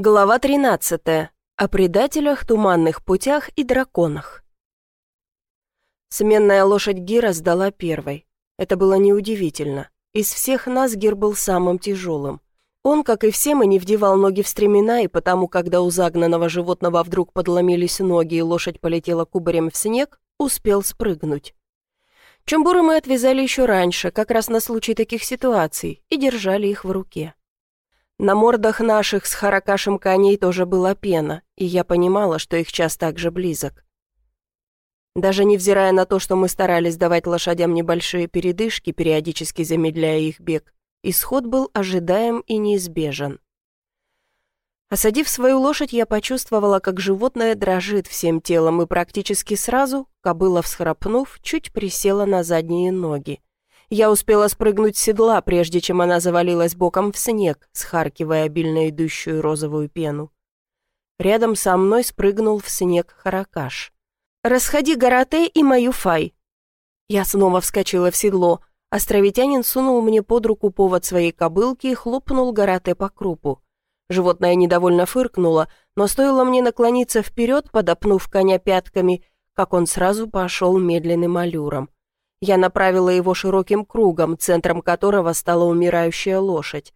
Глава 13. О предателях, туманных путях и драконах. Сменная лошадь Гира сдала первой. Это было неудивительно. Из всех нас Гир был самым тяжелым. Он, как и все мы, не вдевал ноги в стремена, и потому, когда у загнанного животного вдруг подломились ноги и лошадь полетела кубарем в снег, успел спрыгнуть. Чумбуры мы отвязали еще раньше, как раз на случай таких ситуаций, и держали их в руке. На мордах наших с харакашем коней тоже была пена, и я понимала, что их час так же близок. Даже невзирая на то, что мы старались давать лошадям небольшие передышки, периодически замедляя их бег, исход был ожидаем и неизбежен. Осадив свою лошадь, я почувствовала, как животное дрожит всем телом, и практически сразу, кобыла всхрапнув, чуть присела на задние ноги. Я успела спрыгнуть с седла, прежде чем она завалилась боком в снег, схаркивая обильно идущую розовую пену. Рядом со мной спрыгнул в снег Харакаш. «Расходи Гарате и мою Фай!» Я снова вскочила в седло. Островитянин сунул мне под руку повод своей кобылки и хлопнул Гарате по крупу. Животное недовольно фыркнуло, но стоило мне наклониться вперед, подопнув коня пятками, как он сразу пошел медленным аллюром. Я направила его широким кругом, центром которого стала умирающая лошадь.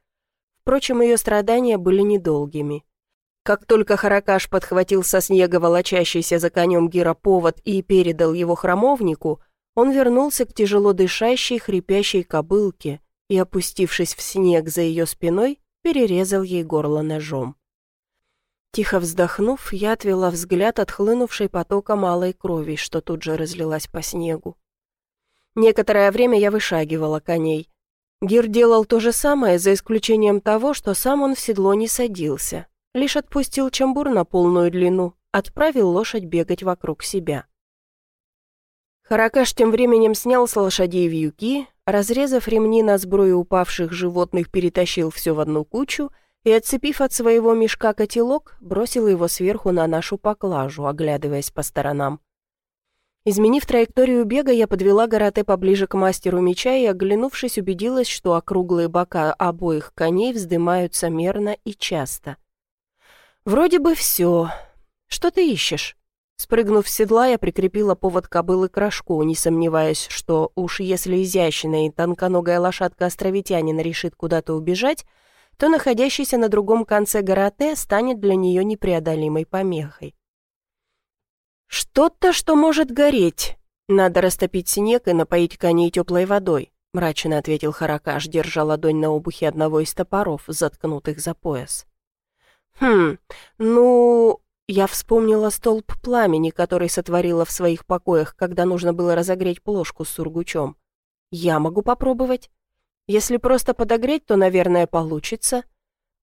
Впрочем, ее страдания были недолгими. Как только Харакаш подхватил со снега волочащийся за конем Гира повод и передал его храмовнику, он вернулся к тяжело дышащей, хрипящей кобылке и, опустившись в снег за ее спиной, перерезал ей горло ножом. Тихо вздохнув, я отвела взгляд от хлынувшей потока малой крови, что тут же разлилась по снегу. Некоторое время я вышагивала коней. Гир делал то же самое, за исключением того, что сам он в седло не садился. Лишь отпустил чамбур на полную длину, отправил лошадь бегать вокруг себя. Харакаш тем временем снял с лошадей вьюки, разрезав ремни на сброю упавших животных, перетащил все в одну кучу и, отцепив от своего мешка котелок, бросил его сверху на нашу поклажу, оглядываясь по сторонам. Изменив траекторию бега, я подвела Гарате поближе к мастеру меча и, оглянувшись, убедилась, что округлые бока обоих коней вздымаются мерно и часто. «Вроде бы все. Что ты ищешь?» Спрыгнув с седла, я прикрепила повод кобылы к рожку, не сомневаясь, что уж если изящная и тонконогая лошадка островитянина решит куда-то убежать, то находящийся на другом конце Гарате станет для нее непреодолимой помехой. «Что-то, что может гореть. Надо растопить снег и напоить коней теплой водой», мрачно ответил Харакаш, держа ладонь на обухе одного из топоров, заткнутых за пояс. «Хм, ну...» Я вспомнила столб пламени, который сотворила в своих покоях, когда нужно было разогреть плошку с сургучом. «Я могу попробовать. Если просто подогреть, то, наверное, получится.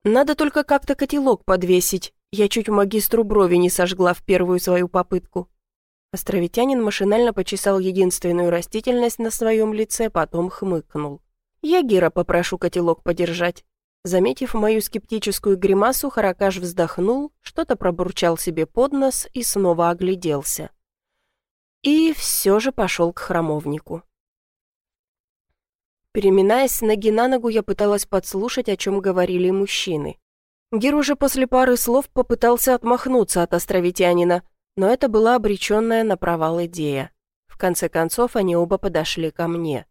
Надо только как-то котелок подвесить, я чуть магистру брови не сожгла в первую свою попытку. Островитянин машинально почесал единственную растительность на своем лице, потом хмыкнул. «Я Гера попрошу котелок подержать». Заметив мою скептическую гримасу, Харакаш вздохнул, что-то пробурчал себе под нос и снова огляделся. И все же пошел к храмовнику. Переминаясь с ноги на ногу, я пыталась подслушать, о чем говорили мужчины. Гир уже после пары слов попытался отмахнуться от островитянина, но это была обреченная на провал идея. В конце концов, они оба подошли ко мне.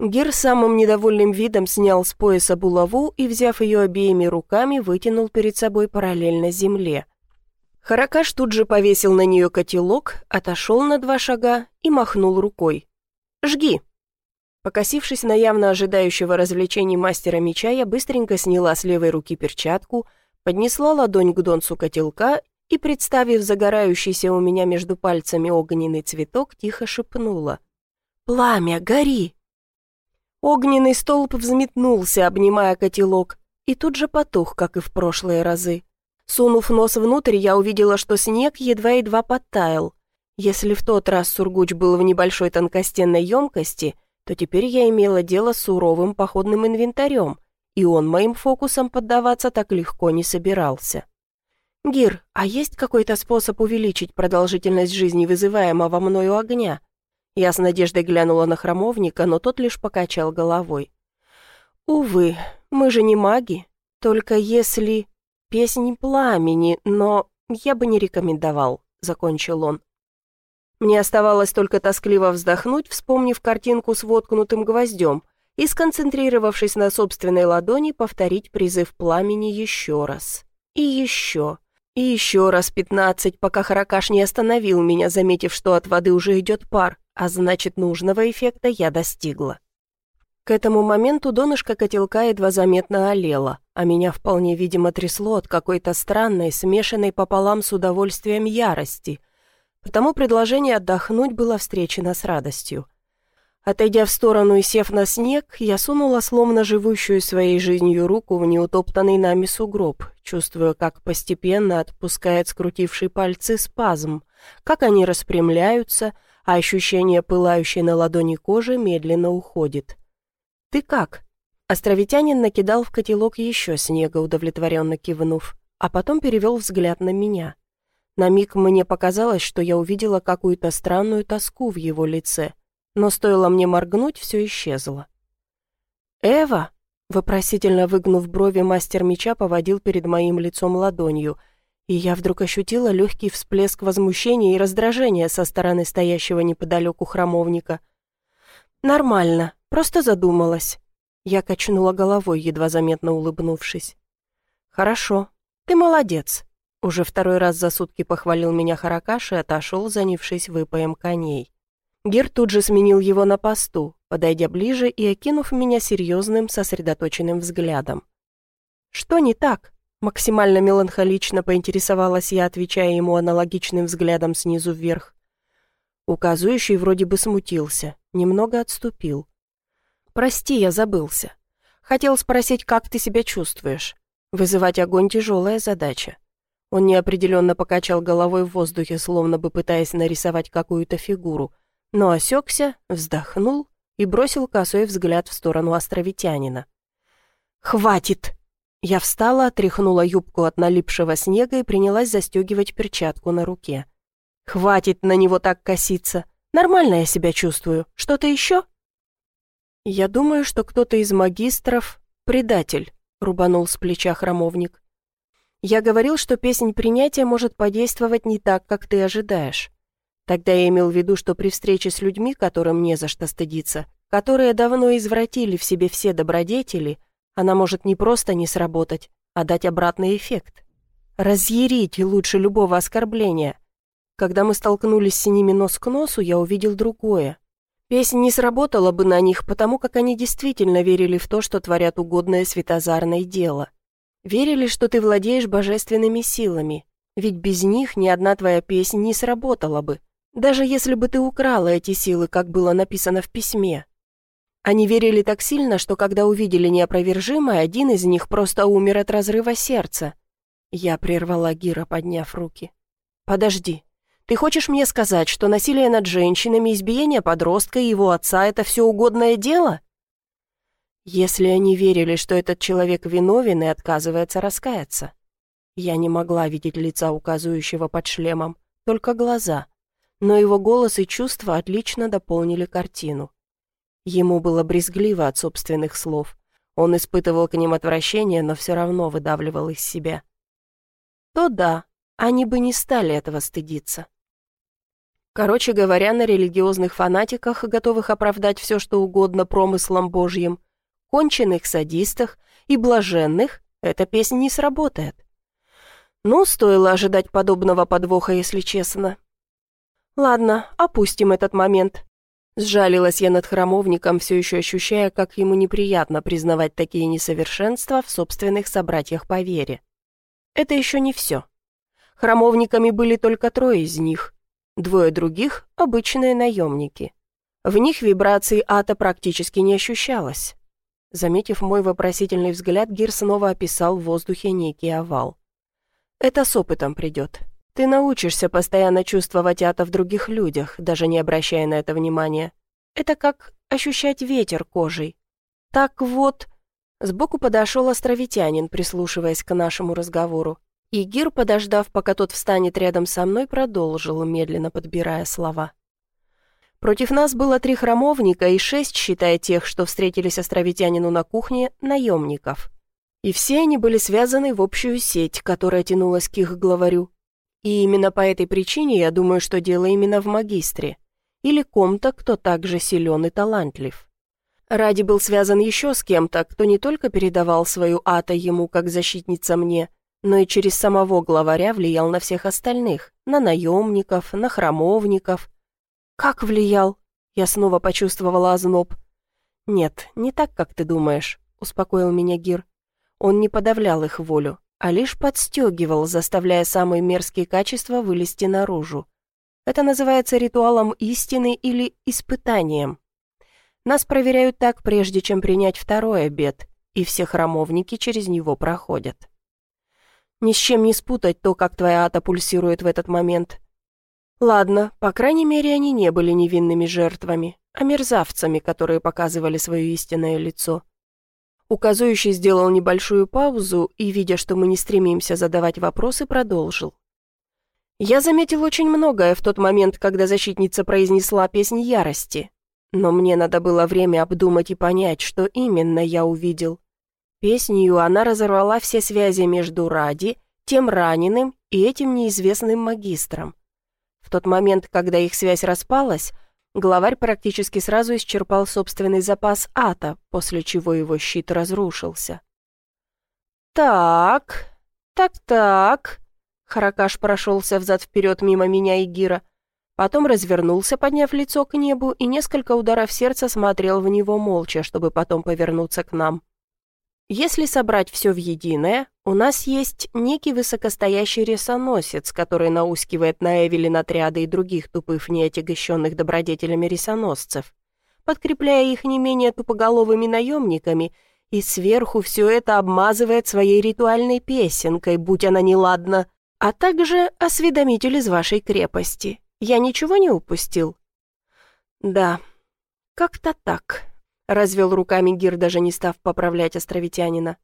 Гир самым недовольным видом снял с пояса булаву и, взяв ее обеими руками, вытянул перед собой параллельно земле. Харакаш тут же повесил на нее котелок, отошел на два шага и махнул рукой. «Жги!» Покосившись на явно ожидающего развлечений мастера меча, я быстренько сняла с левой руки перчатку, поднесла ладонь к донцу котелка и, представив загорающийся у меня между пальцами огненный цветок, тихо шепнула. «Пламя, гори!» Огненный столб взметнулся, обнимая котелок, и тут же потух, как и в прошлые разы. Сунув нос внутрь, я увидела, что снег едва-едва подтаял. Если в тот раз сургуч был в небольшой тонкостенной емкости, то теперь я имела дело с суровым походным инвентарем, и он моим фокусом поддаваться так легко не собирался. «Гир, а есть какой-то способ увеличить продолжительность жизни вызываемого мною огня?» Я с надеждой глянула на храмовника, но тот лишь покачал головой. «Увы, мы же не маги. Только если...» песнь пламени, но я бы не рекомендовал», — закончил он. Мне оставалось только тоскливо вздохнуть, вспомнив картинку с воткнутым гвоздем, и, сконцентрировавшись на собственной ладони, повторить призыв пламени еще раз. И еще. И еще раз пятнадцать, пока Харакаш не остановил меня, заметив, что от воды уже идет пар, а значит, нужного эффекта я достигла. К этому моменту донышко котелка едва заметно олело, а меня вполне видимо трясло от какой-то странной, смешанной пополам с удовольствием ярости. Потому предложение отдохнуть было встречено с радостью. Отойдя в сторону и сев на снег, я сунула словно живущую своей жизнью руку в неутоптанный нами сугроб, чувствуя, как постепенно отпускает скрутивший пальцы спазм, как они распрямляются, а ощущение пылающей на ладони кожи медленно уходит. «Ты как?» Островитянин накидал в котелок еще снега, удовлетворенно кивнув, а потом перевел взгляд на меня. На миг мне показалось, что я увидела какую-то странную тоску в его лице, но стоило мне моргнуть, все исчезло. «Эва?» — вопросительно выгнув брови, мастер меча поводил перед моим лицом ладонью, и я вдруг ощутила легкий всплеск возмущения и раздражения со стороны стоящего неподалеку храмовника. «Нормально», Просто задумалась. Я качнула головой, едва заметно улыбнувшись. «Хорошо. Ты молодец». Уже второй раз за сутки похвалил меня Харакаш и отошел, занявшись выпоем коней. Гер тут же сменил его на посту, подойдя ближе и окинув меня серьезным, сосредоточенным взглядом. «Что не так?» Максимально меланхолично поинтересовалась я, отвечая ему аналогичным взглядом снизу вверх. Указующий вроде бы смутился, немного отступил. «Прости, я забылся. Хотел спросить, как ты себя чувствуешь. Вызывать огонь — тяжелая задача». Он неопределенно покачал головой в воздухе, словно бы пытаясь нарисовать какую-то фигуру, но осекся, вздохнул и бросил косой взгляд в сторону островитянина. «Хватит!» Я встала, отряхнула юбку от налипшего снега и принялась застегивать перчатку на руке. «Хватит на него так коситься! Нормально я себя чувствую. Что-то еще?» «Я думаю, что кто-то из магистров — предатель», — рубанул с плеча храмовник. «Я говорил, что песнь принятия может подействовать не так, как ты ожидаешь. Тогда я имел в виду, что при встрече с людьми, которым не за что стыдиться, которые давно извратили в себе все добродетели, она может не просто не сработать, а дать обратный эффект. Разъярить лучше любого оскорбления. Когда мы столкнулись с ними нос к носу, я увидел другое. Песня не сработала бы на них, потому как они действительно верили в то, что творят угодное светозарное дело. Верили, что ты владеешь божественными силами, ведь без них ни одна твоя песня не сработала бы, даже если бы ты украла эти силы, как было написано в письме. Они верили так сильно, что когда увидели неопровержимое, один из них просто умер от разрыва сердца. Я прервала Гира, подняв руки. «Подожди, ты хочешь мне сказать, что насилие над женщинами, избиение подростка и его отца – это все угодное дело? Если они верили, что этот человек виновен и отказывается раскаяться. Я не могла видеть лица указывающего под шлемом, только глаза. Но его голос и чувства отлично дополнили картину. Ему было брезгливо от собственных слов. Он испытывал к ним отвращение, но все равно выдавливал из себя. То да, они бы не стали этого стыдиться. Короче говоря, на религиозных фанатиках, готовых оправдать все, что угодно промыслом Божьим, конченых садистах и блаженных эта песня не сработает. Ну, стоило ожидать подобного подвоха, если честно. Ладно, опустим этот момент. Сжалилась я над храмовником, все еще ощущая, как ему неприятно признавать такие несовершенства в собственных собратьях по вере. Это еще не все. Храмовниками были только трое из них, Двое других — обычные наемники. В них вибрации ата практически не ощущалось. Заметив мой вопросительный взгляд, Гир снова описал в воздухе некий овал. «Это с опытом придет. Ты научишься постоянно чувствовать ата в других людях, даже не обращая на это внимания. Это как ощущать ветер кожей. Так вот...» Сбоку подошел островитянин, прислушиваясь к нашему разговору. И Гир, подождав, пока тот встанет рядом со мной, продолжил, медленно подбирая слова. Против нас было три храмовника и шесть, считая тех, что встретились островитянину на кухне, наемников. И все они были связаны в общую сеть, которая тянулась к их главарю. И именно по этой причине я думаю, что дело именно в магистре. Или ком-то, кто также силен и талантлив. Ради был связан еще с кем-то, кто не только передавал свою ата ему как защитница мне, но и через самого главаря влиял на всех остальных, на наемников, на храмовников. Как влиял? Я снова почувствовала озноб. «Нет, не так, как ты думаешь», — успокоил меня Гир. Он не подавлял их волю, а лишь подстегивал, заставляя самые мерзкие качества вылезти наружу. Это называется ритуалом истины или испытанием. Нас проверяют так, прежде чем принять второй обед, и все храмовники через него проходят. Ни с чем не спутать то, как твоя ата пульсирует в этот момент. Ладно, по крайней мере, они не были невинными жертвами, а мерзавцами, которые показывали свое истинное лицо. Указующий сделал небольшую паузу и, видя, что мы не стремимся задавать вопросы, продолжил. Я заметил очень многое в тот момент, когда защитница произнесла песнь ярости. Но мне надо было время обдумать и понять, что именно я увидел. Песнью она разорвала все связи между Ради, тем раненым и этим неизвестным магистром. В тот момент, когда их связь распалась, Главарь практически сразу исчерпал собственный запас ата, после чего его щит разрушился. «Так, так-так...» Харакаш прошелся взад-вперед мимо меня и Гира. Потом развернулся, подняв лицо к небу, и несколько ударов сердца смотрел в него молча, чтобы потом повернуться к нам. Если собрать все в единое, у нас есть некий высокостоящий ресоносец, который наускивает на Эвелин отряды и других тупых, неотягощенных добродетелями ресоносцев, подкрепляя их не менее тупоголовыми наемниками, и сверху все это обмазывает своей ритуальной песенкой, будь она неладна, а также осведомитель из вашей крепости. Я ничего не упустил? Да, как-то так. Развел руками Гир, даже не став поправлять островитянина.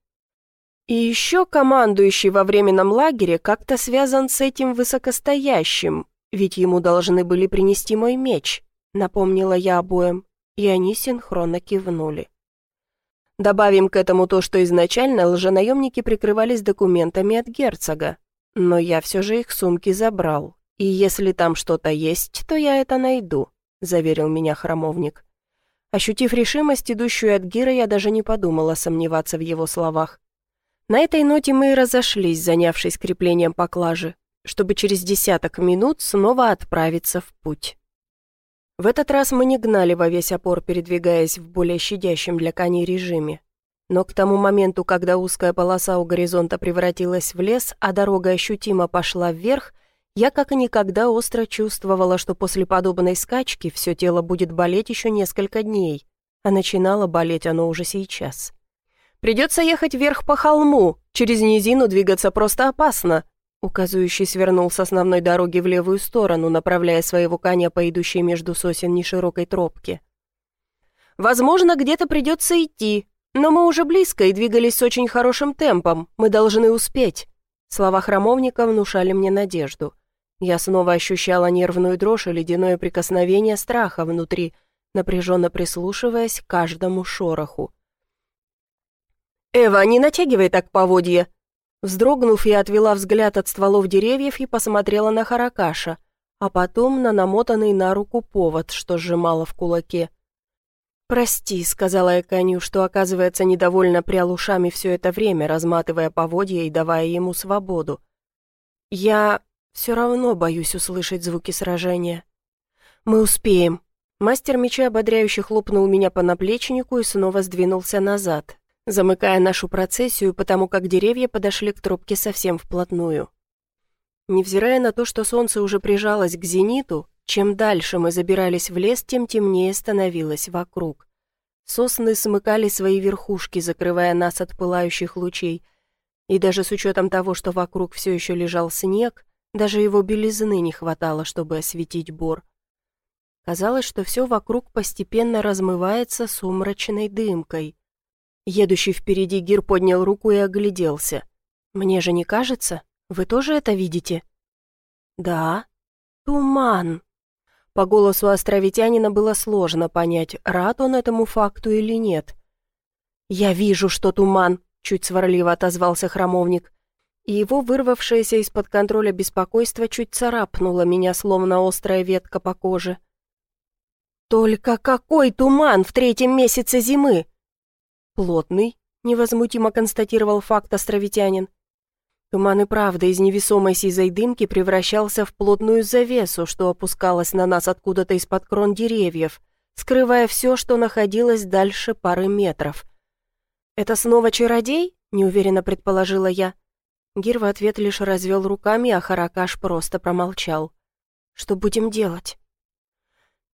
И еще командующий во временном лагере как-то связан с этим высокостоящим, ведь ему должны были принести мой меч, напомнила я обоим, и они синхронно кивнули. Добавим к этому то, что изначально лженаемники прикрывались документами от герцога, но я все же их сумки забрал, и если там что-то есть, то я это найду, заверил меня храмовник. Ощутив решимость, идущую от Гира, я даже не подумала сомневаться в его словах. На этой ноте мы и разошлись, занявшись креплением поклажи, чтобы через десяток минут снова отправиться в путь. В этот раз мы не гнали во весь опор, передвигаясь в более щадящем для коней режиме. Но к тому моменту, когда узкая полоса у горизонта превратилась в лес, а дорога ощутимо пошла вверх, я как и никогда остро чувствовала, что после подобной скачки все тело будет болеть еще несколько дней, а начинало болеть оно уже сейчас. «Придется ехать вверх по холму, через низину двигаться просто опасно», Указующий свернул с основной дороги в левую сторону, направляя своего коня по идущей между сосен неширокой тропке. «Возможно, где-то придется идти, но мы уже близко и двигались с очень хорошим темпом, мы должны успеть». Слова храмовника внушали мне надежду. Я снова ощущала нервную дрожь и ледяное прикосновение страха внутри, напряженно прислушиваясь к каждому шороху. «Эва, не натягивай так поводья!» Вздрогнув, я отвела взгляд от стволов деревьев и посмотрела на Харакаша, а потом на намотанный на руку повод, что сжимала в кулаке. «Прости», — сказала я коню, что, оказывается, недовольно прял ушами все это время, разматывая поводья и давая ему свободу. «Я все равно боюсь услышать звуки сражения. Мы успеем. Мастер меча ободряюще хлопнул меня по наплечнику и снова сдвинулся назад, замыкая нашу процессию, потому как деревья подошли к трубке совсем вплотную. Невзирая на то, что солнце уже прижалось к зениту, чем дальше мы забирались в лес, тем темнее становилось вокруг. Сосны смыкали свои верхушки, закрывая нас от пылающих лучей, и даже с учетом того, что вокруг все еще лежал снег, даже его белизны не хватало, чтобы осветить бор. Казалось, что все вокруг постепенно размывается сумрачной дымкой. Едущий впереди Гир поднял руку и огляделся. «Мне же не кажется? Вы тоже это видите?» «Да. Туман». По голосу островитянина было сложно понять, рад он этому факту или нет. «Я вижу, что туман», чуть сварливо отозвался храмовник, и его вырвавшееся из-под контроля беспокойство чуть царапнуло меня, словно острая ветка по коже. «Только какой туман в третьем месяце зимы!» «Плотный», — невозмутимо констатировал факт островитянин. Туман и правда из невесомой сизой дымки превращался в плотную завесу, что опускалась на нас откуда-то из-под крон деревьев, скрывая все, что находилось дальше пары метров. «Это снова чародей?» — неуверенно предположила я. Гир в ответ лишь развел руками, а Харакаш просто промолчал. «Что будем делать?»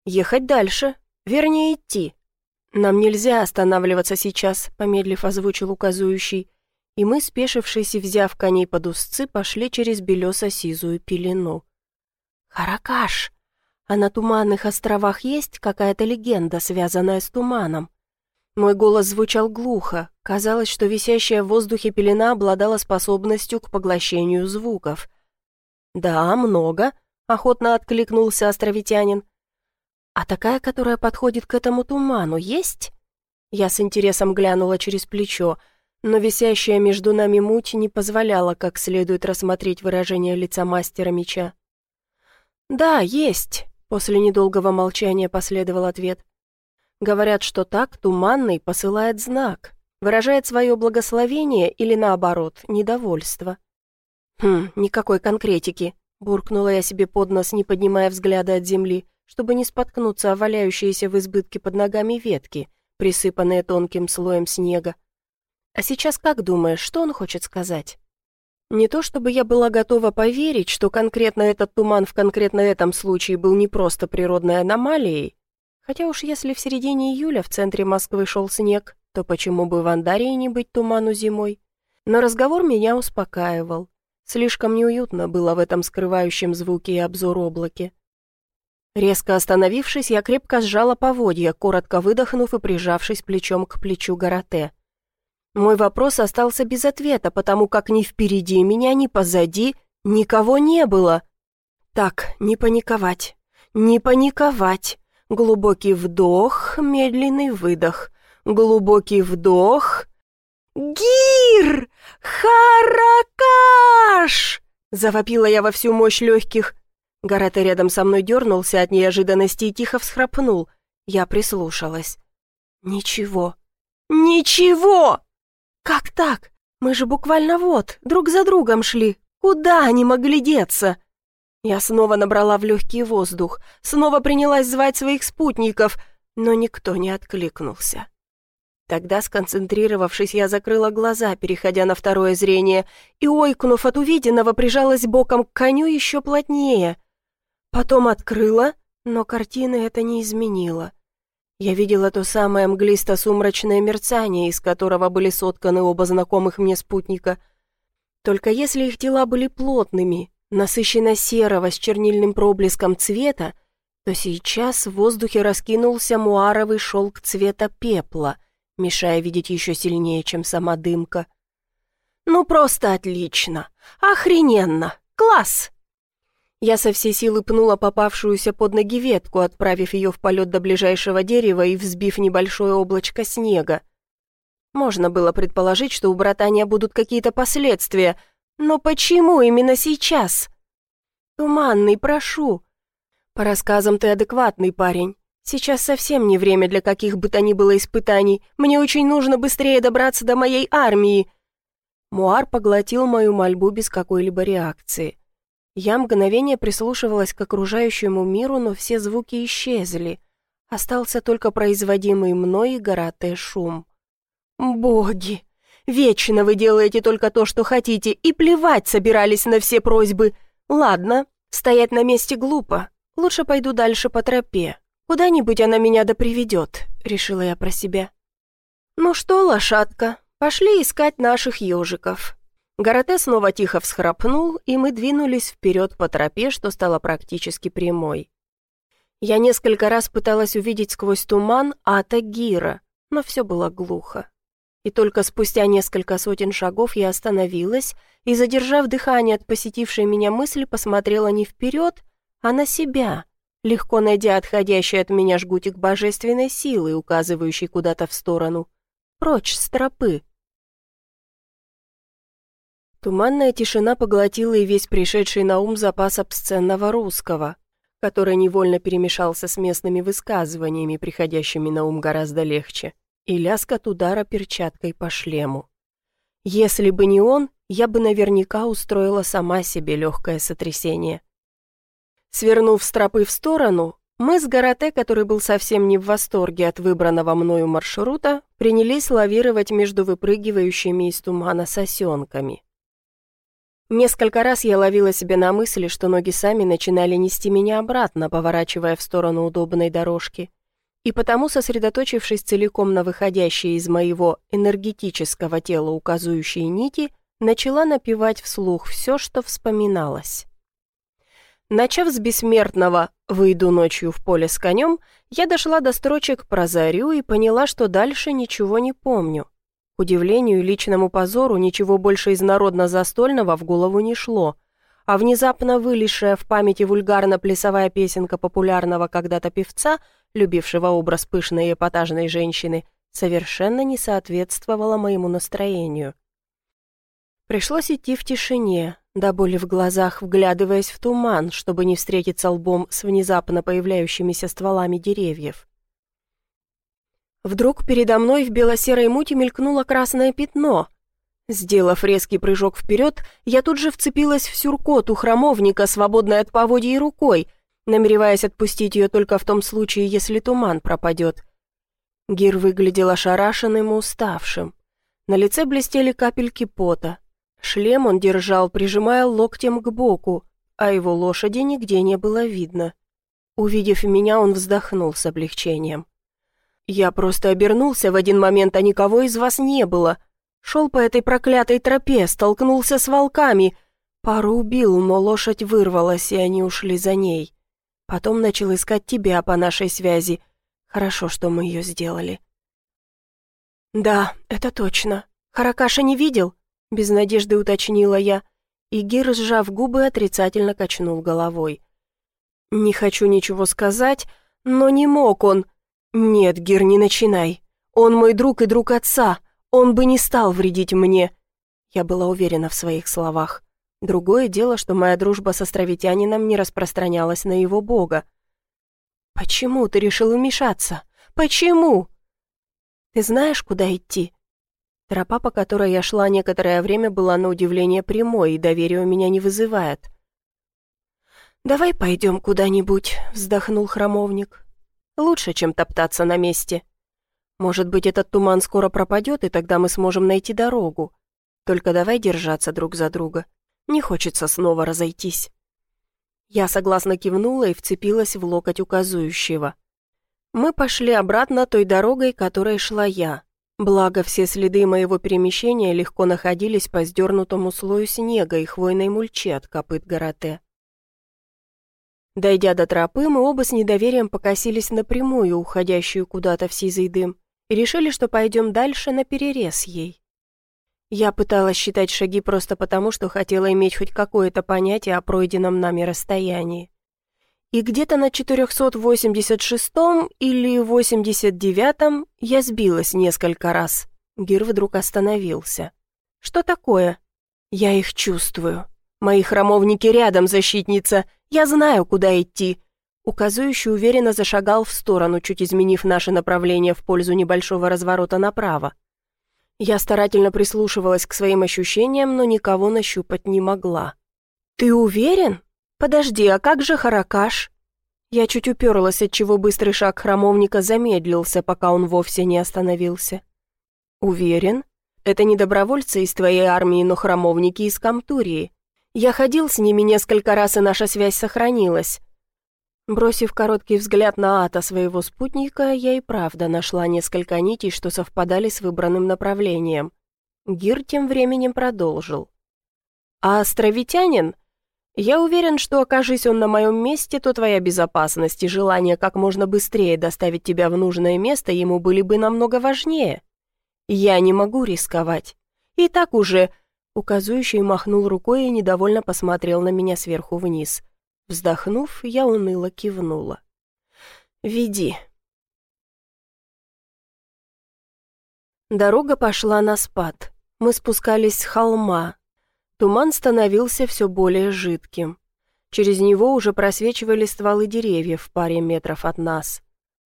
«Ехать дальше. Вернее, идти. Нам нельзя останавливаться сейчас», — помедлив озвучил указующий и мы, спешившись и взяв коней под узцы, пошли через белесо-сизую пелену. «Харакаш! А на Туманных островах есть какая-то легенда, связанная с туманом?» Мой голос звучал глухо. Казалось, что висящая в воздухе пелена обладала способностью к поглощению звуков. «Да, много», — охотно откликнулся островитянин. «А такая, которая подходит к этому туману, есть?» Я с интересом глянула через плечо — но висящая между нами муть не позволяла как следует рассмотреть выражение лица мастера меча. «Да, есть», — после недолгого молчания последовал ответ. «Говорят, что так туманный посылает знак, выражает свое благословение или, наоборот, недовольство». «Хм, никакой конкретики», — буркнула я себе под нос, не поднимая взгляда от земли, чтобы не споткнуться о валяющиеся в избытке под ногами ветки, присыпанные тонким слоем снега. А сейчас как думаешь, что он хочет сказать? Не то чтобы я была готова поверить, что конкретно этот туман в конкретно этом случае был не просто природной аномалией, хотя уж если в середине июля в центре Москвы шел снег, то почему бы в Андарии не быть туману зимой? Но разговор меня успокаивал. Слишком неуютно было в этом скрывающем звуке и обзор облаке. Резко остановившись, я крепко сжала поводья, коротко выдохнув и прижавшись плечом к плечу Гарате. Мой вопрос остался без ответа, потому как ни впереди меня, ни позади никого не было. Так, не паниковать, не паниковать. Глубокий вдох, медленный выдох. Глубокий вдох. «Гир! Харакаш!» Завопила я во всю мощь легких. Гарата рядом со мной дернулся от неожиданности и тихо всхрапнул. Я прислушалась. «Ничего. Ничего!» «Как так? Мы же буквально вот, друг за другом шли. Куда они могли деться?» Я снова набрала в легкий воздух, снова принялась звать своих спутников, но никто не откликнулся. Тогда, сконцентрировавшись, я закрыла глаза, переходя на второе зрение, и, ойкнув от увиденного, прижалась боком к коню еще плотнее. Потом открыла, но картины это не изменило. Я видела то самое мглисто-сумрачное мерцание, из которого были сотканы оба знакомых мне спутника. Только если их тела были плотными, насыщенно-серого с чернильным проблеском цвета, то сейчас в воздухе раскинулся муаровый шелк цвета пепла, мешая видеть еще сильнее, чем сама дымка. «Ну, просто отлично! Охрененно! Класс!» Я со всей силы пнула попавшуюся под ноги ветку, отправив ее в полет до ближайшего дерева и взбив небольшое облачко снега. Можно было предположить, что у братания будут какие-то последствия, но почему именно сейчас? Туманный, прошу. По рассказам ты адекватный парень. Сейчас совсем не время для каких бы то ни было испытаний. Мне очень нужно быстрее добраться до моей армии. Муар поглотил мою мольбу без какой-либо реакции. Я мгновение прислушивалась к окружающему миру, но все звуки исчезли. Остался только производимый мной и горатый шум. «Боги! Вечно вы делаете только то, что хотите, и плевать собирались на все просьбы. Ладно, стоять на месте глупо. Лучше пойду дальше по тропе. Куда-нибудь она меня да приведет», — решила я про себя. «Ну что, лошадка, пошли искать наших ежиков. Гарате снова тихо всхрапнул, и мы двинулись вперед по тропе, что стало практически прямой. Я несколько раз пыталась увидеть сквозь туман Ата Гира, но все было глухо. И только спустя несколько сотен шагов я остановилась и, задержав дыхание от посетившей меня мысли, посмотрела не вперед, а на себя, легко найдя отходящий от меня жгутик божественной силы, указывающий куда-то в сторону. Прочь с тропы, Туманная тишина поглотила и весь пришедший на ум запас обсценного русского, который невольно перемешался с местными высказываниями, приходящими на ум гораздо легче, и лязг от удара перчаткой по шлему. Если бы не он, я бы наверняка устроила сама себе легкое сотрясение. Свернув с тропы в сторону, мы с Гарате, который был совсем не в восторге от выбранного мною маршрута, принялись лавировать между выпрыгивающими из тумана сосенками. Несколько раз я ловила себя на мысли, что ноги сами начинали нести меня обратно, поворачивая в сторону удобной дорожки. И потому, сосредоточившись целиком на выходящей из моего энергетического тела указывающие нити, начала напевать вслух все, что вспоминалось. Начав с бессмертного «Выйду ночью в поле с конем», я дошла до строчек про зарю и поняла, что дальше ничего не помню. К удивлению и личному позору ничего больше из народно-застольного в голову не шло, а внезапно вылезшая в памяти вульгарно-плясовая песенка популярного когда-то певца, любившего образ пышной и эпатажной женщины, совершенно не соответствовала моему настроению. Пришлось идти в тишине, до боли в глазах, вглядываясь в туман, чтобы не встретиться лбом с внезапно появляющимися стволами деревьев. Вдруг передо мной в бело-серой мути мелькнуло красное пятно. Сделав резкий прыжок вперед, я тут же вцепилась в сюркот у храмовника, свободной от поводья рукой, намереваясь отпустить ее только в том случае, если туман пропадет. Гир выглядел ошарашенным и уставшим. На лице блестели капельки пота, Шлем он держал, прижимая локтем к боку, а его лошади нигде не было видно. Увидев меня, он вздохнул с облегчением. «Я просто обернулся в один момент, а никого из вас не было. Шел по этой проклятой тропе, столкнулся с волками. Пару убил, но лошадь вырвалась, и они ушли за ней. Потом начал искать тебя по нашей связи. Хорошо, что мы ее сделали». «Да, это точно. Харакаша не видел?» без надежды уточнила я, и Гир, сжав губы, отрицательно качнул головой. «Не хочу ничего сказать, но не мог он...» «Нет, Гир, не начинай. Он мой друг и друг отца. Он бы не стал вредить мне». Я была уверена в своих словах. Другое дело, что моя дружба с островитянином не распространялась на его бога. «Почему ты решил вмешаться? Почему?» «Ты знаешь, куда идти?» Тропа, по которой я шла некоторое время, была на удивление прямой и доверия у меня не вызывает. «Давай пойдем куда-нибудь», — вздохнул храмовник. «Лучше, чем топтаться на месте. Может быть, этот туман скоро пропадет, и тогда мы сможем найти дорогу. Только давай держаться друг за друга. Не хочется снова разойтись». Я согласно кивнула и вцепилась в локоть указующего. Мы пошли обратно той дорогой, которой шла я, Благо, все следы моего перемещения легко находились по сдернутому слою снега и хвойной мульче от копыт Гарате. Дойдя до тропы, мы оба с недоверием покосились напрямую, уходящую куда-то в сизый дым, и решили, что пойдем дальше на перерез ей. Я пыталась считать шаги просто потому, что хотела иметь хоть какое-то понятие о пройденном нами расстоянии и где-то на 486-м или 89-м я сбилась несколько раз. Гир вдруг остановился. «Что такое?» «Я их чувствую. Мои храмовники рядом, защитница. Я знаю, куда идти». Указующий уверенно зашагал в сторону, чуть изменив наше направление в пользу небольшого разворота направо. Я старательно прислушивалась к своим ощущениям, но никого нащупать не могла. «Ты уверен?» «Подожди, а как же Харакаш?» Я чуть уперлась, отчего быстрый шаг храмовника замедлился, пока он вовсе не остановился. «Уверен? Это не добровольцы из твоей армии, но храмовники из Камтурии. Я ходил с ними несколько раз, и наша связь сохранилась». Бросив короткий взгляд на ата своего спутника, я и правда нашла несколько нитей, что совпадали с выбранным направлением. Гир тем временем продолжил. «А островитянин?» Я уверен, что окажись он на моем месте, то твоя безопасность и желание как можно быстрее доставить тебя в нужное место ему были бы намного важнее. Я не могу рисковать. И так уже...» Указующий махнул рукой и недовольно посмотрел на меня сверху вниз. Вздохнув, я уныло кивнула. «Веди». Дорога пошла на спад. Мы спускались с холма, Туман становился все более жидким. Через него уже просвечивали стволы деревьев в паре метров от нас.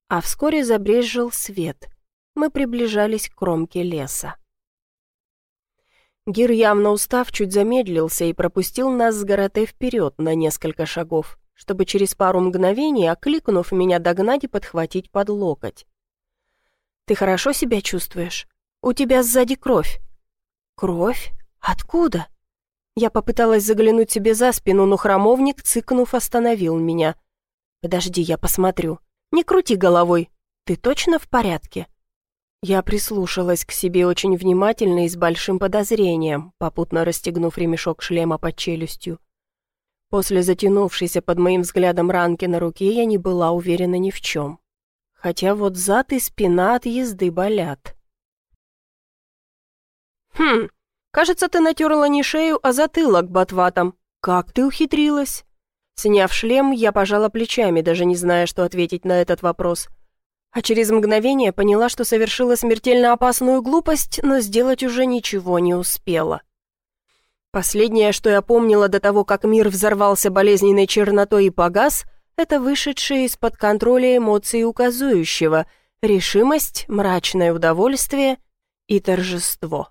А вскоре забрезжил свет. Мы приближались к кромке леса. Гир, явно устав, чуть замедлился и пропустил нас с Гарате вперед на несколько шагов, чтобы через пару мгновений, окликнув меня, догнать и подхватить под локоть. «Ты хорошо себя чувствуешь? У тебя сзади кровь». «Кровь? Откуда?» Я попыталась заглянуть себе за спину, но храмовник, цыкнув, остановил меня. «Подожди, я посмотрю. Не крути головой. Ты точно в порядке?» Я прислушалась к себе очень внимательно и с большим подозрением, попутно расстегнув ремешок шлема под челюстью. После затянувшейся под моим взглядом ранки на руке я не была уверена ни в чем. Хотя вот зад и спина от езды болят. «Хм, кажется, ты натерла не шею, а затылок ботватом. Как ты ухитрилась?» Сняв шлем, я пожала плечами, даже не зная, что ответить на этот вопрос – а через мгновение поняла, что совершила смертельно опасную глупость, но сделать уже ничего не успела. Последнее, что я помнила до того, как мир взорвался болезненной чернотой и погас, это вышедшие из-под контроля эмоции указующего, решимость, мрачное удовольствие и торжество.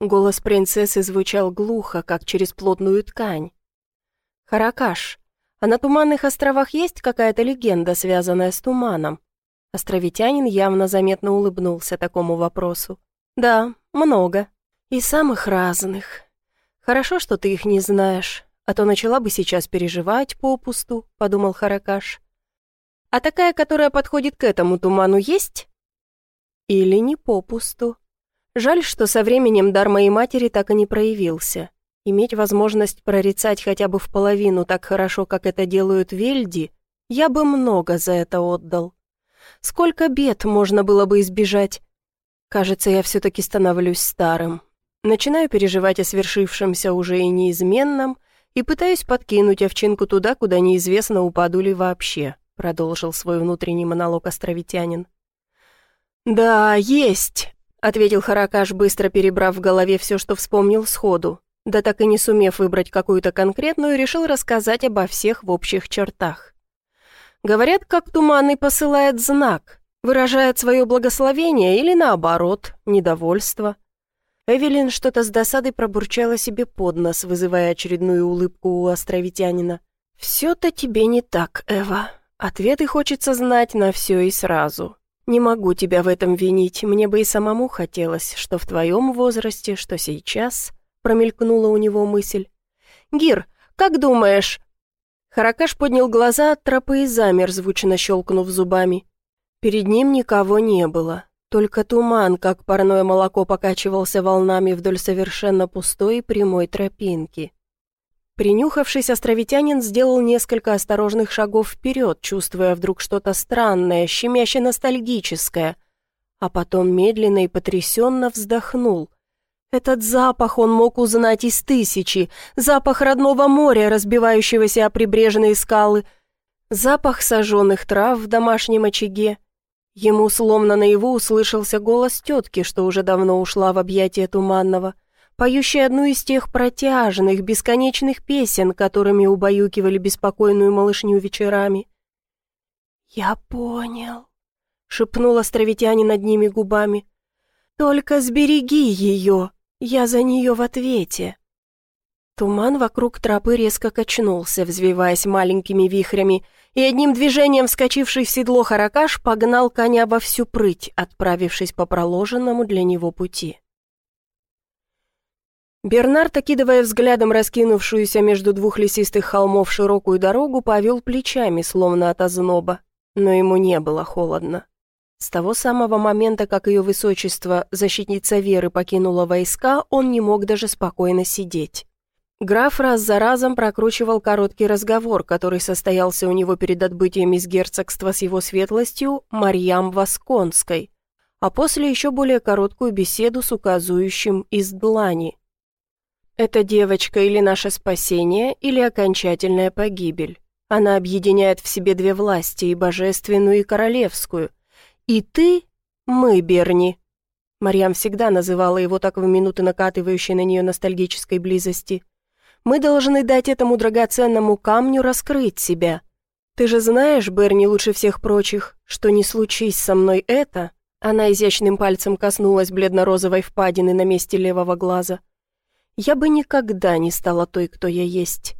Голос принцессы звучал глухо, как через плотную ткань. «Харакаш, а на Туманных островах есть какая-то легенда, связанная с туманом?» Островитянин явно заметно улыбнулся такому вопросу. «Да, много. И самых разных. Хорошо, что ты их не знаешь, а то начала бы сейчас переживать попусту», — подумал Харакаш. «А такая, которая подходит к этому туману, есть?» «Или не попусту. Жаль, что со временем дар моей матери так и не проявился. Иметь возможность прорицать хотя бы в половину так хорошо, как это делают вельди, я бы много за это отдал. Сколько бед можно было бы избежать? Кажется, я все-таки становлюсь старым. Начинаю переживать о свершившемся уже и неизменном и пытаюсь подкинуть овчинку туда, куда неизвестно, упаду ли вообще, продолжил свой внутренний монолог островитянин. «Да, есть», — ответил Харакаш, быстро перебрав в голове все, что вспомнил сходу да так и не сумев выбрать какую-то конкретную, решил рассказать обо всех в общих чертах. Говорят, как туманный посылает знак, выражает свое благословение или, наоборот, недовольство. Эвелин что-то с досадой пробурчала себе под нос, вызывая очередную улыбку у островитянина. «Все-то тебе не так, Эва. Ответы хочется знать на все и сразу. Не могу тебя в этом винить, мне бы и самому хотелось, что в твоем возрасте, что сейчас...» промелькнула у него мысль. «Гир, как думаешь?» Харакаш поднял глаза от тропы и замер, звучно щелкнув зубами. Перед ним никого не было. Только туман, как парное молоко, покачивался волнами вдоль совершенно пустой и прямой тропинки. Принюхавшись, островитянин сделал несколько осторожных шагов вперед, чувствуя вдруг что-то странное, щемяще-ностальгическое, а потом медленно и потрясенно вздохнул – этот запах он мог узнать из тысячи, запах родного моря, разбивающегося о прибрежные скалы, запах сожженных трав в домашнем очаге. Ему словно наяву услышался голос тетки, что уже давно ушла в объятия Туманного, поющей одну из тех протяжных, бесконечных песен, которыми убаюкивали беспокойную малышню вечерами. «Я понял», — шепнул островитянин над ними губами. «Только сбереги ее!» Я за нее в ответе. Туман вокруг тропы резко качнулся, взвиваясь маленькими вихрями, и одним движением вскочивший в седло Харакаш погнал коня во всю прыть, отправившись по проложенному для него пути. Бернард, окидывая взглядом раскинувшуюся между двух лесистых холмов широкую дорогу, повел плечами, словно от озноба, но ему не было холодно. С того самого момента, как ее высочество, защитница веры, покинула войска, он не мог даже спокойно сидеть. Граф раз за разом прокручивал короткий разговор, который состоялся у него перед отбытием из герцогства с его светлостью Марьям Восконской, а после еще более короткую беседу с указующим из Длани. «Эта девочка или наше спасение, или окончательная погибель. Она объединяет в себе две власти, и божественную, и королевскую – и ты, мы, Берни. Марьям всегда называла его так в минуты накатывающей на нее ностальгической близости. «Мы должны дать этому драгоценному камню раскрыть себя. Ты же знаешь, Берни, лучше всех прочих, что не случись со мной это...» Она изящным пальцем коснулась бледно-розовой впадины на месте левого глаза. «Я бы никогда не стала той, кто я есть».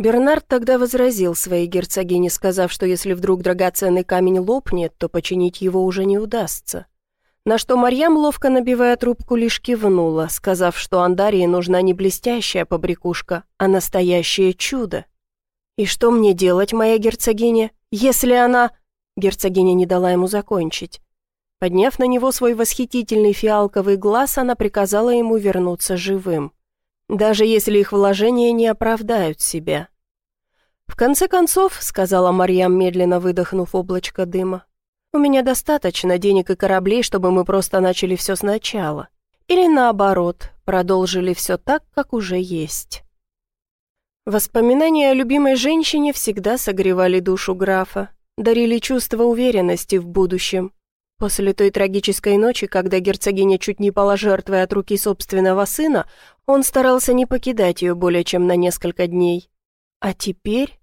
Бернард тогда возразил своей герцогине, сказав, что если вдруг драгоценный камень лопнет, то починить его уже не удастся. На что Марьям, ловко набивая трубку, лишь кивнула, сказав, что Андарии нужна не блестящая побрякушка, а настоящее чудо. «И что мне делать, моя герцогиня, если она...» Герцогиня не дала ему закончить. Подняв на него свой восхитительный фиалковый глаз, она приказала ему вернуться живым. Даже если их вложения не оправдают себя. «В конце концов», — сказала Марьям, медленно выдохнув облачко дыма, «у меня достаточно денег и кораблей, чтобы мы просто начали все сначала. Или наоборот, продолжили все так, как уже есть». Воспоминания о любимой женщине всегда согревали душу графа, дарили чувство уверенности в будущем, После той трагической ночи, когда герцогиня чуть не пала жертвой от руки собственного сына, он старался не покидать ее более чем на несколько дней. А теперь...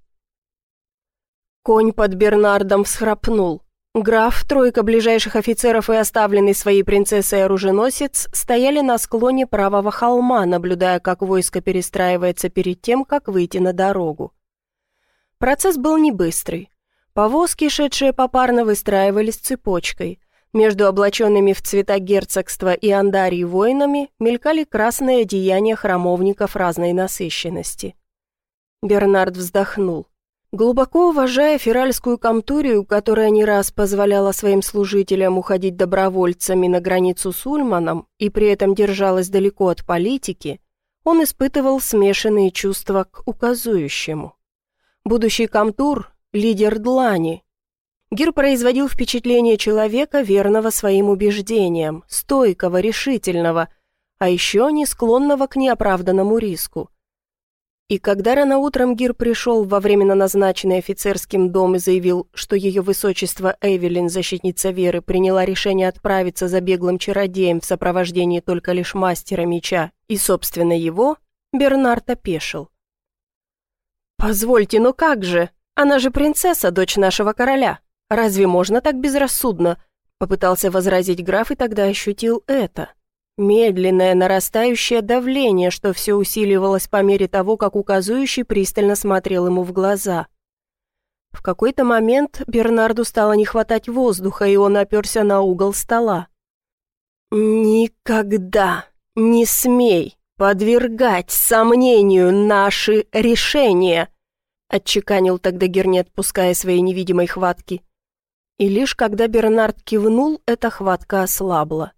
Конь под Бернардом всхрапнул. Граф, тройка ближайших офицеров и оставленный своей принцессой оруженосец стояли на склоне правого холма, наблюдая, как войско перестраивается перед тем, как выйти на дорогу. Процесс был не быстрый. Повозки, шедшие попарно, выстраивались цепочкой. Между облаченными в цвета герцогства и андарии воинами мелькали красные одеяния храмовников разной насыщенности. Бернард вздохнул. Глубоко уважая феральскую комтурию, которая не раз позволяла своим служителям уходить добровольцами на границу с Ульманом и при этом держалась далеко от политики, он испытывал смешанные чувства к указующему. Будущий комтур – лидер Длани, Гир производил впечатление человека, верного своим убеждениям, стойкого, решительного, а еще не склонного к неоправданному риску. И когда рано утром Гир пришел во временно назначенный офицерским дом и заявил, что ее высочество Эвелин, защитница веры, приняла решение отправиться за беглым чародеем в сопровождении только лишь мастера меча и, собственно, его, Бернард опешил. «Позвольте, но как же? Она же принцесса, дочь нашего короля!» Разве можно так безрассудно?» Попытался возразить граф и тогда ощутил это. Медленное нарастающее давление, что все усиливалось по мере того, как указующий пристально смотрел ему в глаза. В какой-то момент Бернарду стало не хватать воздуха, и он оперся на угол стола. «Никогда не смей подвергать сомнению наши решения», отчеканил тогда Герни, отпуская своей невидимой хватки. И лишь когда Бернард кивнул, эта хватка ослабла.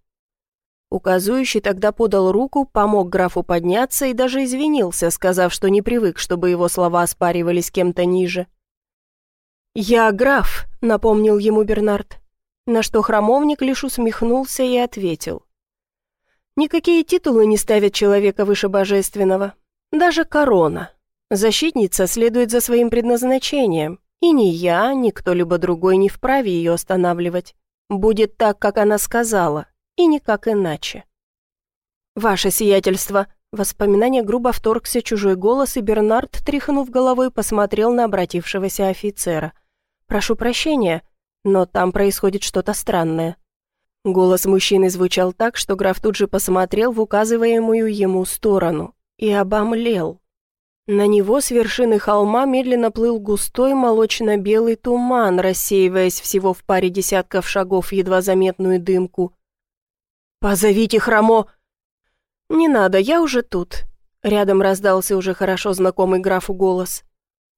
Указующий тогда подал руку, помог графу подняться и даже извинился, сказав, что не привык, чтобы его слова оспаривались кем-то ниже. «Я граф», — напомнил ему Бернард, на что храмовник лишь усмехнулся и ответил. «Никакие титулы не ставят человека выше божественного, даже корона. Защитница следует за своим предназначением, и ни я, ни кто-либо другой не вправе ее останавливать. Будет так, как она сказала, и никак иначе. «Ваше сиятельство!» Воспоминание грубо вторгся чужой голос, и Бернард, тряхнув головой, посмотрел на обратившегося офицера. «Прошу прощения, но там происходит что-то странное». Голос мужчины звучал так, что граф тут же посмотрел в указываемую ему сторону и обомлел. На него с вершины холма медленно плыл густой молочно-белый туман, рассеиваясь всего в паре десятков шагов едва заметную дымку. «Позовите Храмо!» «Не надо, я уже тут», — рядом раздался уже хорошо знакомый графу голос.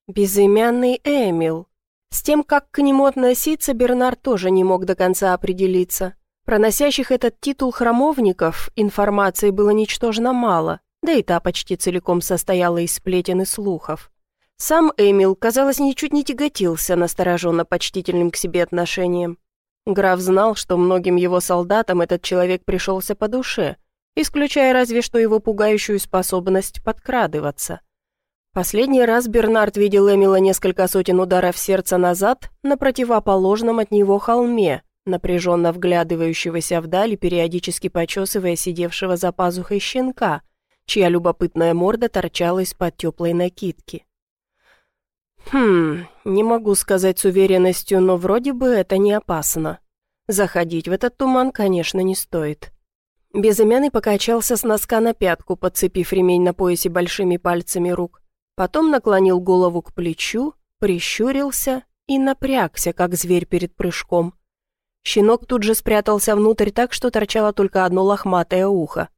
«Безымянный Эмил». С тем, как к нему относиться, Бернард тоже не мог до конца определиться. Проносящих этот титул храмовников информации было ничтожно мало да и та почти целиком состояла из сплетен и слухов. Сам Эмил, казалось, ничуть не тяготился настороженно почтительным к себе отношением. Граф знал, что многим его солдатам этот человек пришелся по душе, исключая разве что его пугающую способность подкрадываться. Последний раз Бернард видел Эмила несколько сотен ударов сердца назад на противоположном от него холме, напряженно вглядывающегося вдаль и периодически почесывая сидевшего за пазухой щенка, чья любопытная морда торчала из-под теплой накидки. «Хм, не могу сказать с уверенностью, но вроде бы это не опасно. Заходить в этот туман, конечно, не стоит». Безымянный покачался с носка на пятку, подцепив ремень на поясе большими пальцами рук. Потом наклонил голову к плечу, прищурился и напрягся, как зверь перед прыжком. Щенок тут же спрятался внутрь так, что торчало только одно лохматое ухо.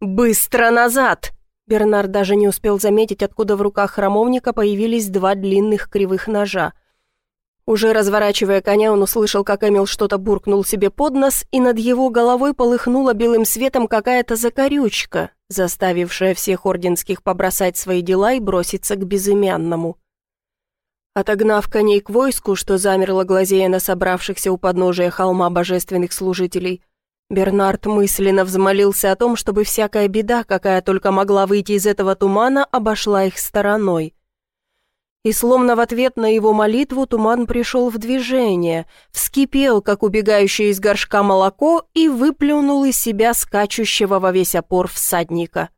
«Быстро назад!» Бернард даже не успел заметить, откуда в руках храмовника появились два длинных кривых ножа. Уже разворачивая коня, он услышал, как Эмил что-то буркнул себе под нос, и над его головой полыхнула белым светом какая-то закорючка, заставившая всех орденских побросать свои дела и броситься к безымянному. Отогнав коней к войску, что замерло глазея на собравшихся у подножия холма божественных служителей, Бернард мысленно взмолился о том, чтобы всякая беда, какая только могла выйти из этого тумана, обошла их стороной. И словно в ответ на его молитву туман пришел в движение, вскипел, как убегающее из горшка молоко, и выплюнул из себя скачущего во весь опор всадника.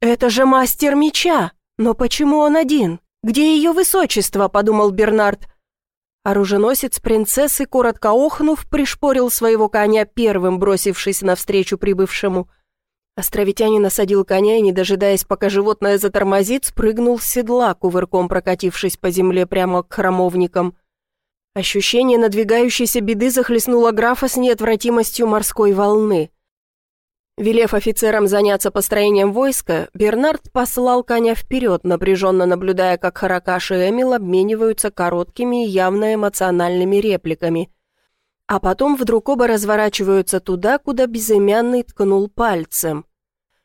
«Это же мастер меча! Но почему он один? Где ее высочество?» — подумал Бернард. Оруженосец принцессы, коротко охнув, пришпорил своего коня первым, бросившись навстречу прибывшему — Островитянин осадил коня и, не дожидаясь, пока животное затормозит, спрыгнул с седла, кувырком прокатившись по земле прямо к храмовникам. Ощущение надвигающейся беды захлестнуло графа с неотвратимостью морской волны. Велев офицерам заняться построением войска, Бернард послал коня вперед, напряженно наблюдая, как Харакаш и Эмил обмениваются короткими и явно эмоциональными репликами – а потом вдруг оба разворачиваются туда, куда безымянный ткнул пальцем.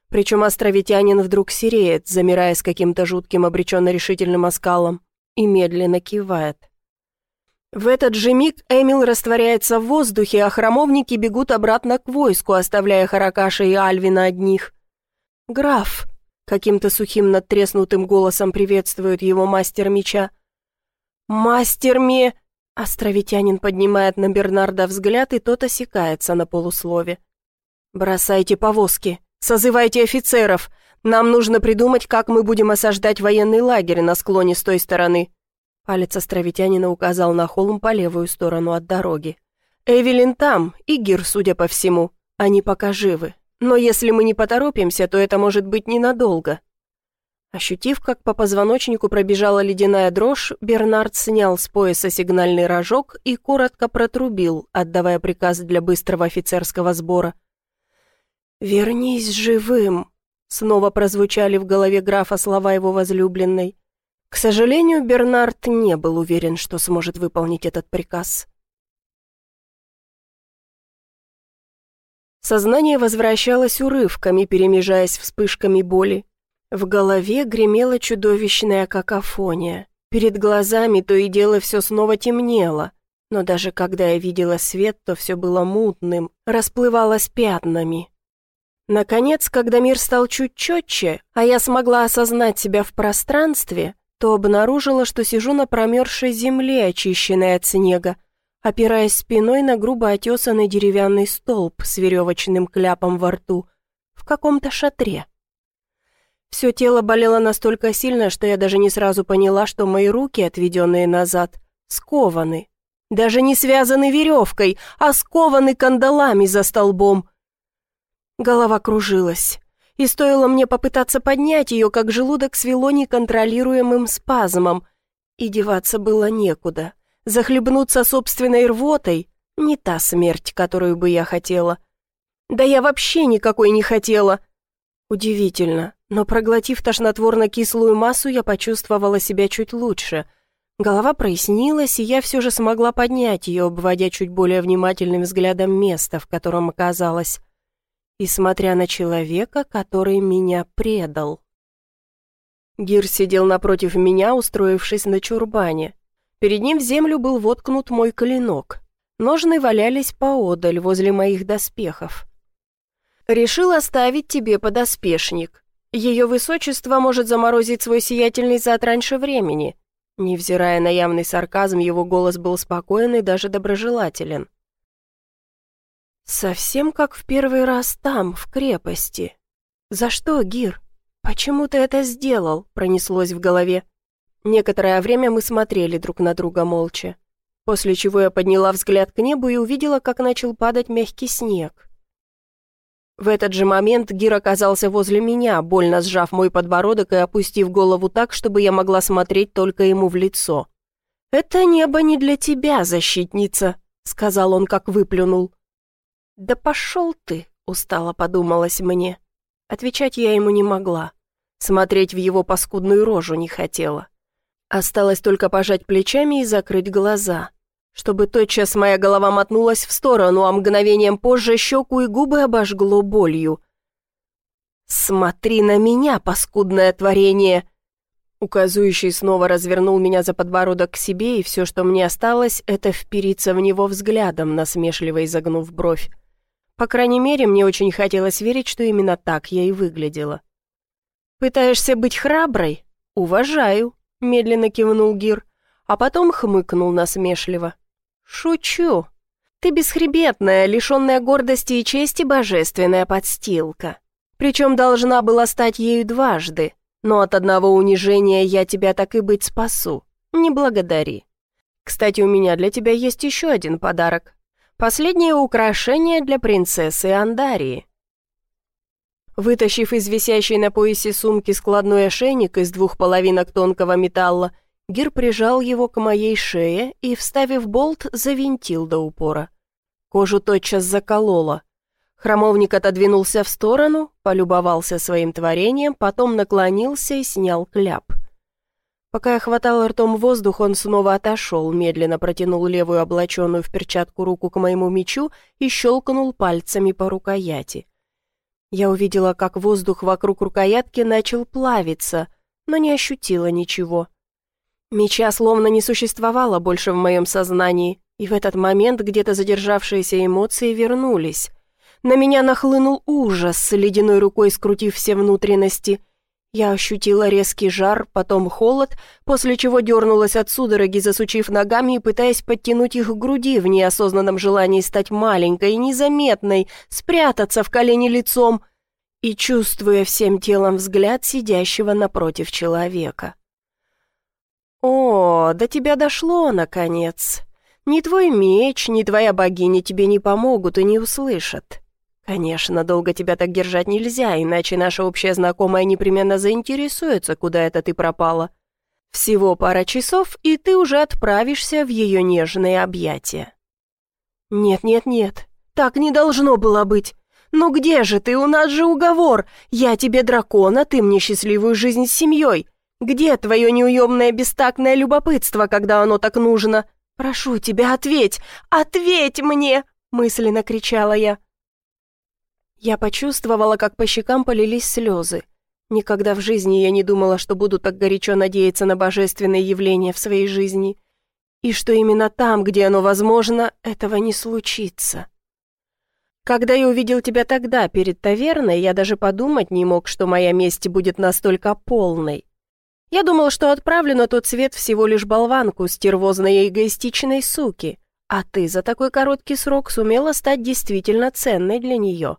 Причем островитянин вдруг сереет, замирая с каким-то жутким обреченно-решительным оскалом, и медленно кивает. В этот же миг Эмил растворяется в воздухе, а храмовники бегут обратно к войску, оставляя Харакаша и Альвина одних. «Граф!» — каким-то сухим надтреснутым голосом приветствует его мастер меча. «Мастер ме...» Островитянин поднимает на Бернарда взгляд, и тот осекается на полуслове. «Бросайте повозки, созывайте офицеров. Нам нужно придумать, как мы будем осаждать военный лагерь на склоне с той стороны». Палец островитянина указал на холм по левую сторону от дороги. «Эвелин там, и Гир, судя по всему. Они пока живы. Но если мы не поторопимся, то это может быть ненадолго. Ощутив, как по позвоночнику пробежала ледяная дрожь, Бернард снял с пояса сигнальный рожок и коротко протрубил, отдавая приказ для быстрого офицерского сбора. «Вернись живым!» — снова прозвучали в голове графа слова его возлюбленной. К сожалению, Бернард не был уверен, что сможет выполнить этот приказ. Сознание возвращалось урывками, перемежаясь вспышками боли. В голове гремела чудовищная какофония. Перед глазами то и дело все снова темнело. Но даже когда я видела свет, то все было мутным, расплывалось пятнами. Наконец, когда мир стал чуть четче, а я смогла осознать себя в пространстве, то обнаружила, что сижу на промерзшей земле, очищенной от снега, опираясь спиной на грубо отесанный деревянный столб с веревочным кляпом во рту, в каком-то шатре. Все тело болело настолько сильно, что я даже не сразу поняла, что мои руки, отведенные назад, скованы. Даже не связаны веревкой, а скованы кандалами за столбом. Голова кружилась, и стоило мне попытаться поднять ее, как желудок свело неконтролируемым спазмом, и деваться было некуда. Захлебнуться собственной рвотой — не та смерть, которую бы я хотела. Да я вообще никакой не хотела. Удивительно, но проглотив тошнотворно-кислую массу, я почувствовала себя чуть лучше. Голова прояснилась, и я все же смогла поднять ее, обводя чуть более внимательным взглядом место, в котором оказалась, и смотря на человека, который меня предал. Гир сидел напротив меня, устроившись на чурбане. Перед ним в землю был воткнут мой клинок. Ножны валялись поодаль, возле моих доспехов. «Решил оставить тебе подоспешник», ее высочество может заморозить свой сиятельный зад раньше времени». Невзирая на явный сарказм, его голос был спокоен и даже доброжелателен. «Совсем как в первый раз там, в крепости. За что, Гир? Почему ты это сделал?» — пронеслось в голове. Некоторое время мы смотрели друг на друга молча, после чего я подняла взгляд к небу и увидела, как начал падать мягкий снег. В этот же момент Гир оказался возле меня, больно сжав мой подбородок и опустив голову так, чтобы я могла смотреть только ему в лицо. «Это небо не для тебя, защитница», — сказал он, как выплюнул. «Да пошел ты», — устало подумалось мне. Отвечать я ему не могла. Смотреть в его паскудную рожу не хотела. Осталось только пожать плечами и закрыть глаза, чтобы тотчас моя голова мотнулась в сторону, а мгновением позже щеку и губы обожгло болью. «Смотри на меня, паскудное творение!» Указующий снова развернул меня за подбородок к себе, и все, что мне осталось, это впериться в него взглядом, насмешливо изогнув бровь. По крайней мере, мне очень хотелось верить, что именно так я и выглядела. «Пытаешься быть храброй? Уважаю», — медленно кивнул Гир, а потом хмыкнул насмешливо. «Шучу. Ты бесхребетная, лишенная гордости и чести божественная подстилка. Причем должна была стать ею дважды, но от одного унижения я тебя так и быть спасу. Не благодари. Кстати, у меня для тебя есть еще один подарок. Последнее украшение для принцессы Андарии. Вытащив из висящей на поясе сумки складной ошейник из двух половинок тонкого металла, Гир прижал его к моей шее и, вставив болт, завинтил до упора. Кожу тотчас закололо. Хромовник отодвинулся в сторону, полюбовался своим творением, потом наклонился и снял кляп. Пока я хватал ртом воздух, он снова отошел, медленно протянул левую облаченную в перчатку руку к моему мечу и щелкнул пальцами по рукояти. Я увидела, как воздух вокруг рукоятки начал плавиться, но не ощутила ничего. Меча словно не существовало больше в моем сознании, и в этот момент где-то задержавшиеся эмоции вернулись. На меня нахлынул ужас, ледяной рукой скрутив все внутренности — я ощутила резкий жар, потом холод, после чего дернулась от судороги, засучив ногами и пытаясь подтянуть их к груди в неосознанном желании стать маленькой и незаметной, спрятаться в колени лицом и чувствуя всем телом взгляд сидящего напротив человека. «О, до тебя дошло, наконец. Ни твой меч, ни твоя богиня тебе не помогут и не услышат. «Конечно, долго тебя так держать нельзя, иначе наша общая знакомая непременно заинтересуется, куда это ты пропала. Всего пара часов, и ты уже отправишься в ее нежные объятия». «Нет-нет-нет, так не должно было быть. Ну где же ты, у нас же уговор. Я тебе дракона, ты мне счастливую жизнь с семьей. Где твое неуемное бестактное любопытство, когда оно так нужно? Прошу тебя, ответь, ответь мне!» мысленно кричала я. Я почувствовала, как по щекам полились слезы. Никогда в жизни я не думала, что буду так горячо надеяться на божественное явление в своей жизни. И что именно там, где оно возможно, этого не случится. Когда я увидел тебя тогда, перед таверной, я даже подумать не мог, что моя месть будет настолько полной. Я думал, что отправлю на тот свет всего лишь болванку стервозной и эгоистичной суки, а ты за такой короткий срок сумела стать действительно ценной для нее.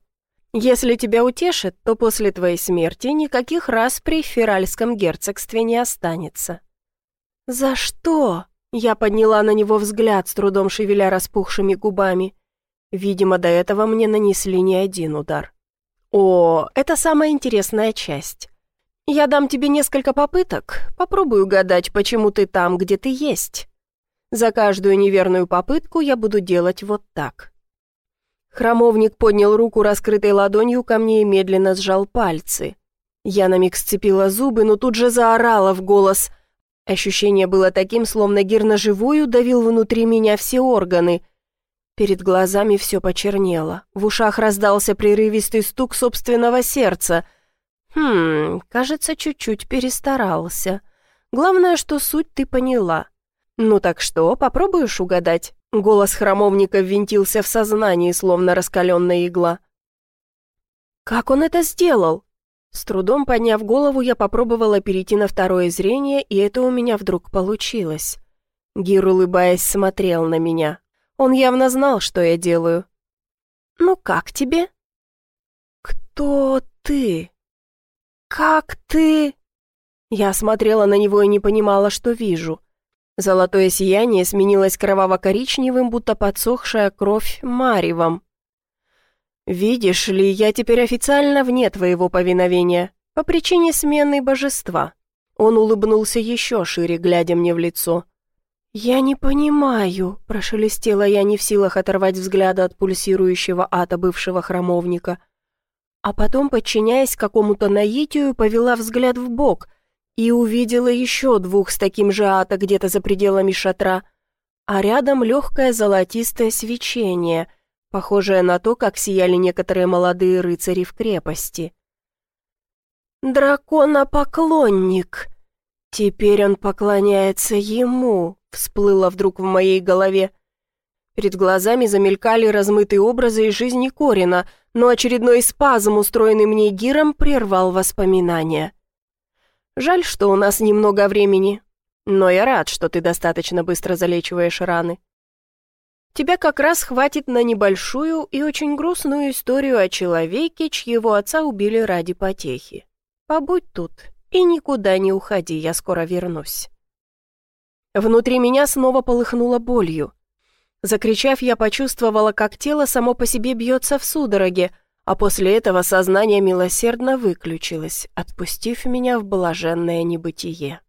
Если тебя утешит, то после твоей смерти никаких раз при Феральском герцогстве не останется». «За что?» Я подняла на него взгляд, с трудом шевеля распухшими губами. Видимо, до этого мне нанесли не один удар. «О, это самая интересная часть. Я дам тебе несколько попыток, попробую угадать, почему ты там, где ты есть. За каждую неверную попытку я буду делать вот так». Храмовник поднял руку раскрытой ладонью ко мне и медленно сжал пальцы. Я на миг сцепила зубы, но тут же заорала в голос. Ощущение было таким, словно гир на живую давил внутри меня все органы. Перед глазами все почернело. В ушах раздался прерывистый стук собственного сердца. «Хм, кажется, чуть-чуть перестарался. Главное, что суть ты поняла. Ну так что, попробуешь угадать?» Голос храмовника ввинтился в сознание, словно раскаленная игла. «Как он это сделал?» С трудом подняв голову, я попробовала перейти на второе зрение, и это у меня вдруг получилось. Гир, улыбаясь, смотрел на меня. Он явно знал, что я делаю. «Ну как тебе?» «Кто ты? Как ты?» Я смотрела на него и не понимала, что вижу. Золотое сияние сменилось кроваво-коричневым, будто подсохшая кровь маревом. «Видишь ли, я теперь официально вне твоего повиновения, по причине смены божества». Он улыбнулся еще шире, глядя мне в лицо. «Я не понимаю», — прошелестела я не в силах оторвать взгляда от пульсирующего ада бывшего храмовника. А потом, подчиняясь какому-то наитию, повела взгляд в бок и увидела еще двух с таким же ата где-то за пределами шатра, а рядом легкое золотистое свечение, похожее на то, как сияли некоторые молодые рыцари в крепости. «Драконопоклонник! Теперь он поклоняется ему!» всплыло вдруг в моей голове. Перед глазами замелькали размытые образы из жизни Корина, но очередной спазм, устроенный мне Гиром, прервал воспоминания. Жаль, что у нас немного времени, но я рад, что ты достаточно быстро залечиваешь раны. Тебя как раз хватит на небольшую и очень грустную историю о человеке, чьего отца убили ради потехи. Побудь тут и никуда не уходи, я скоро вернусь. Внутри меня снова полыхнуло болью. Закричав, я почувствовала, как тело само по себе бьется в судороге, а после этого сознание милосердно выключилось, отпустив меня в блаженное небытие.